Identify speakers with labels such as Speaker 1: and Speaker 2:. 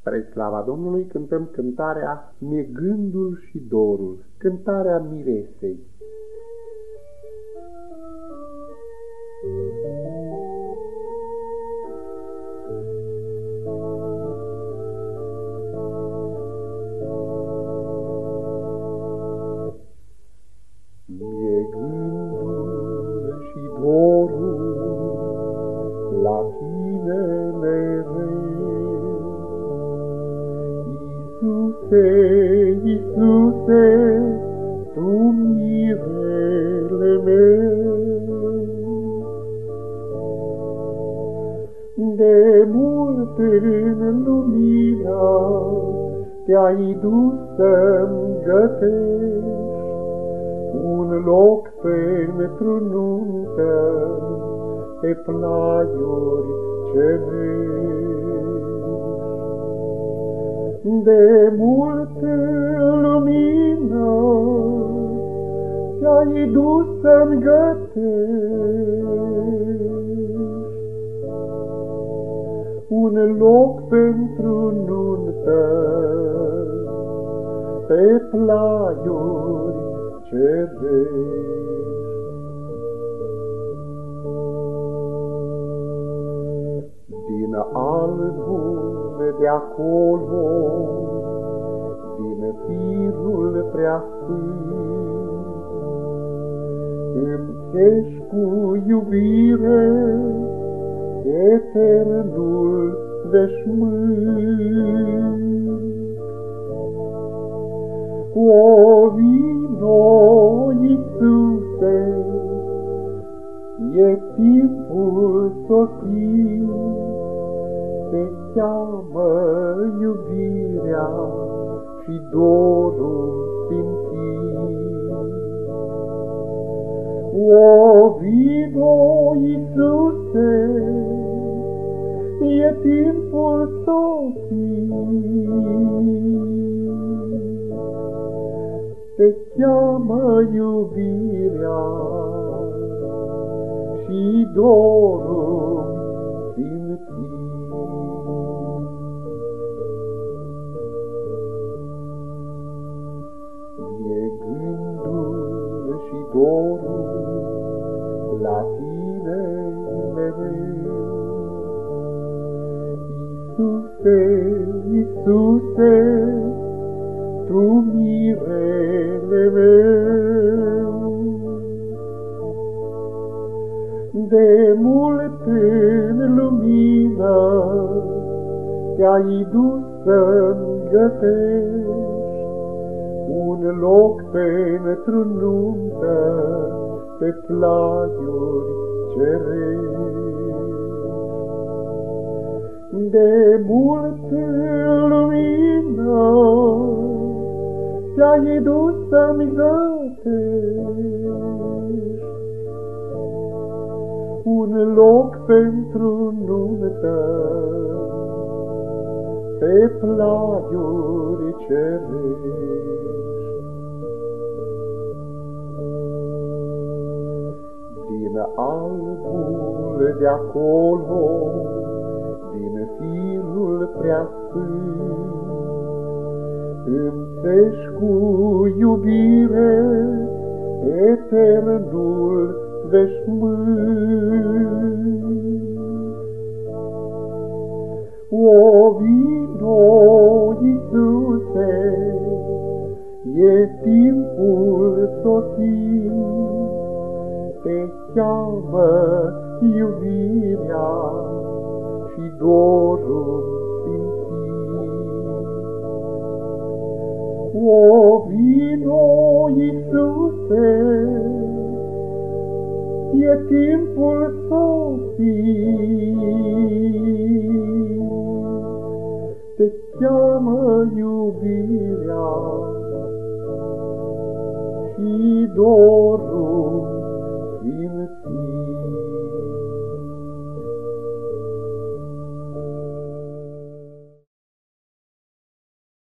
Speaker 1: Spre slava Domnului cântăm cântarea Mie gândul și dorul, cântarea miresei. Mie gândul și dorul la tine Iisuse, Iisuse, Tu mirele meu. De mult în lumina Te-ai dus să-mi gătești Un loc pentru nuntă Pe plaiuri cerești. De mult lumină Te-ai dus să-mi gătești Un loc pentru nuntă Pe plaiuri cerești. Din albul de acolo, din firul prea sfânt. Îmi cu iubire eternul veșmânt. O vino, Iisuse, e timpul sosit, te cheamă iubirea și dorul simțit. O vino, Iisuse, e timpul sosit. Te cheamă iubirea și dorul simțit. dorul la tine mereu. Iisuse, Iisuse, Tu mirele meu. De mult în lumină Te-ai dus să-mi gătești un loc pentru nuntă pe plaiuri cerești. De mult lumină te-ai dus să-mi gătești un loc pentru nuntă pe plaiuri cerești. din albul de acolo, din firul prea sfânt. Îmi cu iubire eternul veșmânt. O vino, Iisuse, e timpul sosit, te cheamă iubirea și dorul simțit. O vino, Iisuse, e timpul sosit. Te cheamă iubirea și dorul in the sea.